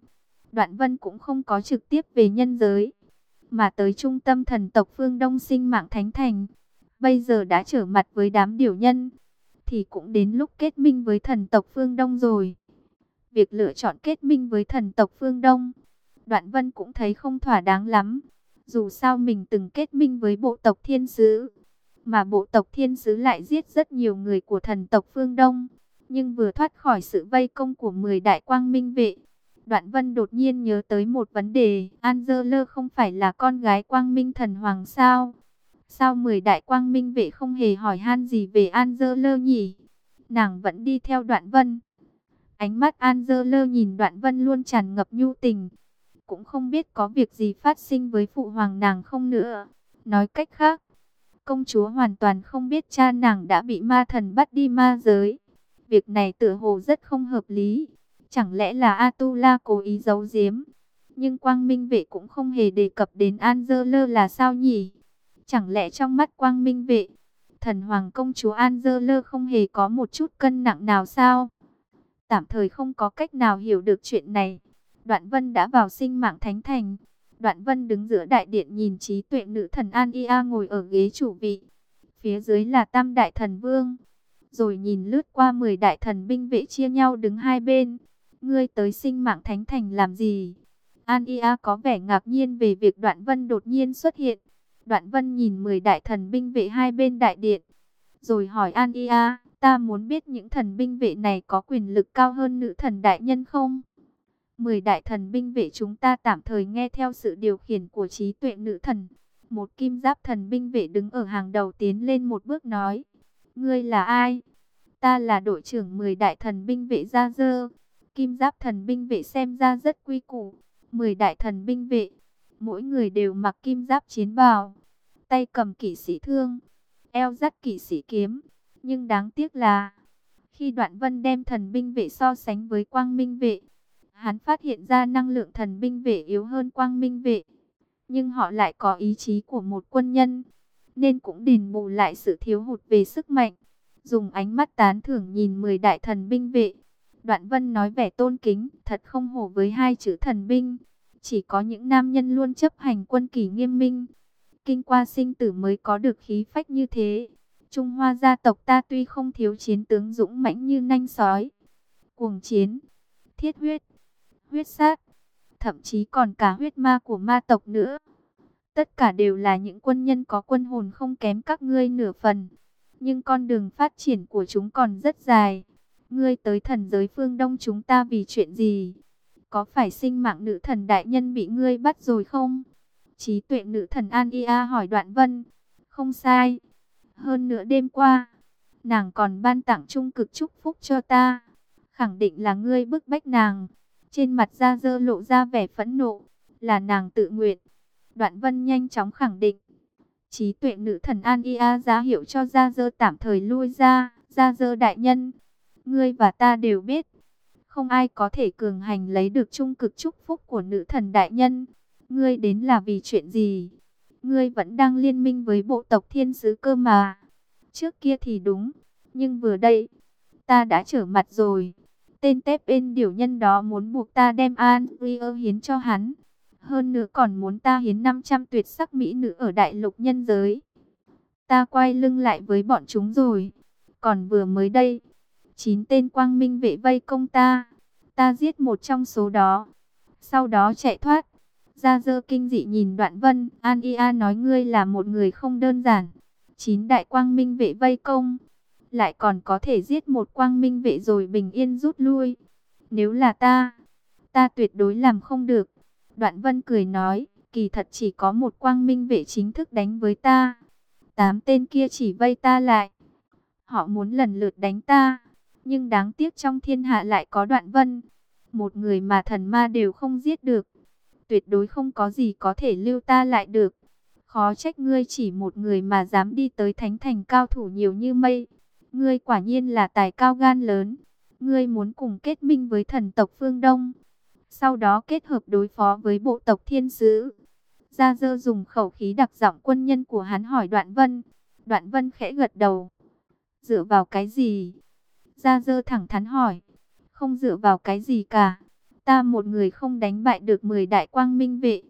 Đoạn Vân cũng không có trực tiếp về nhân giới, mà tới trung tâm thần tộc phương Đông sinh mạng thánh thành. Bây giờ đã trở mặt với đám điều nhân, thì cũng đến lúc kết minh với thần tộc phương Đông rồi. Việc lựa chọn kết minh với thần tộc phương Đông, Đoạn Vân cũng thấy không thỏa đáng lắm. Dù sao mình từng kết minh với bộ tộc thiên sứ, mà bộ tộc thiên sứ lại giết rất nhiều người của thần tộc phương Đông. Nhưng vừa thoát khỏi sự vây công của 10 đại quang minh vệ, Đoạn Vân đột nhiên nhớ tới một vấn đề, Angela không phải là con gái quang minh thần hoàng sao? Sao 10 đại quang minh vệ không hề hỏi han gì về Angela nhỉ? Nàng vẫn đi theo Đoạn Vân. Ánh mắt Angela nhìn Đoạn Vân luôn tràn ngập nhu tình. Cũng không biết có việc gì phát sinh với phụ hoàng nàng không nữa. Nói cách khác, công chúa hoàn toàn không biết cha nàng đã bị ma thần bắt đi ma giới. Việc này tựa hồ rất không hợp lý. Chẳng lẽ là Atula cố ý giấu giếm? Nhưng Quang Minh Vệ cũng không hề đề cập đến Angela là sao nhỉ? Chẳng lẽ trong mắt Quang Minh Vệ, thần hoàng công chúa Angela không hề có một chút cân nặng nào sao? Tạm thời không có cách nào hiểu được chuyện này. Đoạn Vân đã vào sinh mạng thánh thành. Đoạn Vân đứng giữa đại điện nhìn trí tuệ nữ thần An Ia ngồi ở ghế chủ vị. Phía dưới là Tam Đại Thần Vương. Rồi nhìn lướt qua 10 đại thần binh vệ chia nhau đứng hai bên. Ngươi tới sinh mạng thánh thành làm gì? An Ia có vẻ ngạc nhiên về việc Đoạn Vân đột nhiên xuất hiện. Đoạn Vân nhìn 10 đại thần binh vệ hai bên đại điện. Rồi hỏi An Ia, ta muốn biết những thần binh vệ này có quyền lực cao hơn nữ thần đại nhân không? 10 đại thần binh vệ chúng ta tạm thời nghe theo sự điều khiển của trí tuệ nữ thần. Một kim giáp thần binh vệ đứng ở hàng đầu tiến lên một bước nói. Ngươi là ai? Ta là đội trưởng 10 đại thần binh vệ Gia Dơ. Kim giáp thần binh vệ xem ra rất quy củ. 10 đại thần binh vệ. Mỗi người đều mặc kim giáp chiến bào. Tay cầm kỵ sĩ thương. Eo dắt kỵ sĩ kiếm. Nhưng đáng tiếc là... Khi đoạn vân đem thần binh vệ so sánh với quang minh vệ hắn phát hiện ra năng lượng thần binh vệ yếu hơn quang minh vệ. Nhưng họ lại có ý chí của một quân nhân, nên cũng đền bù lại sự thiếu hụt về sức mạnh. Dùng ánh mắt tán thưởng nhìn 10 đại thần binh vệ. Đoạn vân nói vẻ tôn kính, thật không hổ với hai chữ thần binh. Chỉ có những nam nhân luôn chấp hành quân kỷ nghiêm minh. Kinh qua sinh tử mới có được khí phách như thế. Trung Hoa gia tộc ta tuy không thiếu chiến tướng dũng mãnh như nanh sói. Cuồng chiến, thiết huyết, huyết sát, thậm chí còn cả huyết ma của ma tộc nữa. Tất cả đều là những quân nhân có quân hồn không kém các ngươi nửa phần. Nhưng con đường phát triển của chúng còn rất dài. Ngươi tới thần giới phương Đông chúng ta vì chuyện gì? Có phải sinh mạng nữ thần đại nhân bị ngươi bắt rồi không? Trí tuệ nữ thần An Ia hỏi đoạn vân. Không sai. Hơn nữa đêm qua, nàng còn ban tặng trung cực chúc phúc cho ta. Khẳng định là ngươi bức bách nàng. Trên mặt Gia Dơ lộ ra vẻ phẫn nộ, là nàng tự nguyện. Đoạn Vân nhanh chóng khẳng định. Trí tuệ nữ thần An Ia giá hiệu cho Gia Dơ tạm thời lui ra. Gia Dơ đại nhân, ngươi và ta đều biết. Không ai có thể cường hành lấy được trung cực chúc phúc của nữ thần đại nhân. Ngươi đến là vì chuyện gì? Ngươi vẫn đang liên minh với bộ tộc thiên sứ cơ mà. Trước kia thì đúng, nhưng vừa đây, ta đã trở mặt rồi. Tên tép bên điều nhân đó muốn buộc ta đem An Rio hiến cho hắn. Hơn nữa còn muốn ta hiến 500 tuyệt sắc mỹ nữ ở đại lục nhân giới. Ta quay lưng lại với bọn chúng rồi. Còn vừa mới đây, chín tên quang minh vệ vây công ta. Ta giết một trong số đó. Sau đó chạy thoát. Gia dơ kinh dị nhìn đoạn vân. An Ia nói ngươi là một người không đơn giản. Chín đại quang minh vệ vây công lại còn có thể giết một quang minh vệ rồi bình yên rút lui. Nếu là ta, ta tuyệt đối làm không được. Đoạn vân cười nói, kỳ thật chỉ có một quang minh vệ chính thức đánh với ta. Tám tên kia chỉ vây ta lại. Họ muốn lần lượt đánh ta. Nhưng đáng tiếc trong thiên hạ lại có đoạn vân. Một người mà thần ma đều không giết được. Tuyệt đối không có gì có thể lưu ta lại được. Khó trách ngươi chỉ một người mà dám đi tới thánh thành cao thủ nhiều như mây. Ngươi quả nhiên là tài cao gan lớn. Ngươi muốn cùng kết minh với thần tộc phương Đông. sau đó kết hợp đối phó với bộ tộc thiên sứ. Gia Dơ dùng khẩu khí đặc giọng quân nhân của hắn hỏi Đoạn Vân. Đoạn Vân khẽ gật đầu. Dựa vào cái gì? Gia Dơ thẳng thắn hỏi. Không dựa vào cái gì cả. Ta một người không đánh bại được 10 đại quang minh vệ.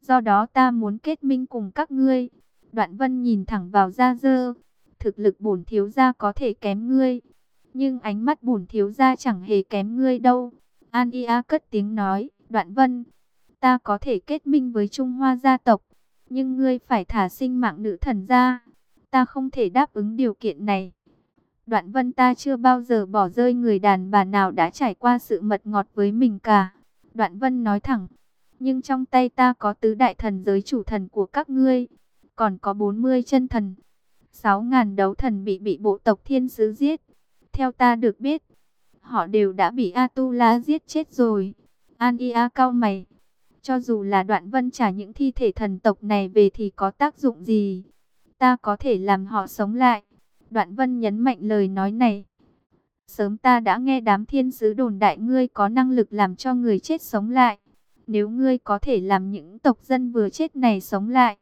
Do đó ta muốn kết minh cùng các ngươi. Đoạn Vân nhìn thẳng vào Gia Dơ. Thực lực bổn thiếu gia có thể kém ngươi. Nhưng ánh mắt bổn thiếu gia chẳng hề kém ngươi đâu. An Ia cất tiếng nói. Đoạn Vân ta có thể kết minh với Trung Hoa gia tộc, nhưng ngươi phải thả sinh mạng nữ thần ra. Ta không thể đáp ứng điều kiện này. Đoạn vân ta chưa bao giờ bỏ rơi người đàn bà nào đã trải qua sự mật ngọt với mình cả. Đoạn vân nói thẳng, nhưng trong tay ta có tứ đại thần giới chủ thần của các ngươi, còn có 40 chân thần. 6.000 đấu thần bị bị bộ tộc thiên sứ giết. Theo ta được biết, họ đều đã bị Atula giết chết rồi. An Ia cao mày, cho dù là đoạn vân trả những thi thể thần tộc này về thì có tác dụng gì? Ta có thể làm họ sống lại. Đoạn vân nhấn mạnh lời nói này. Sớm ta đã nghe đám thiên sứ đồn đại ngươi có năng lực làm cho người chết sống lại. Nếu ngươi có thể làm những tộc dân vừa chết này sống lại,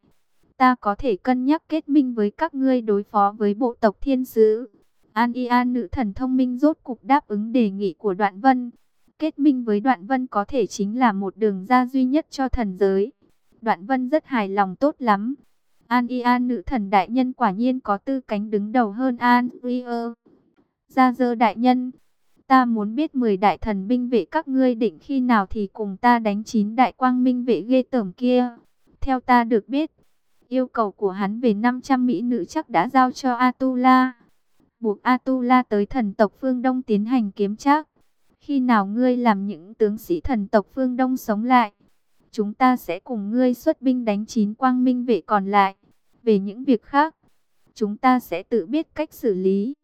ta có thể cân nhắc kết minh với các ngươi đối phó với bộ tộc thiên sứ. An Ia nữ thần thông minh rốt cục đáp ứng đề nghị của đoạn vân. Kết minh với Đoạn Vân có thể chính là một đường ra duy nhất cho thần giới. Đoạn Vân rất hài lòng tốt lắm. An Ia nữ thần đại nhân quả nhiên có tư cánh đứng đầu hơn An Ia. Gia dơ đại nhân, ta muốn biết 10 đại thần binh vệ các ngươi định khi nào thì cùng ta đánh chín đại quang minh vệ ghê tởm kia. Theo ta được biết, yêu cầu của hắn về 500 mỹ nữ chắc đã giao cho Atula. Buộc Atula tới thần tộc phương Đông tiến hành kiếm trác. Khi nào ngươi làm những tướng sĩ thần tộc phương Đông sống lại, chúng ta sẽ cùng ngươi xuất binh đánh chín quang minh vệ còn lại. Về những việc khác, chúng ta sẽ tự biết cách xử lý.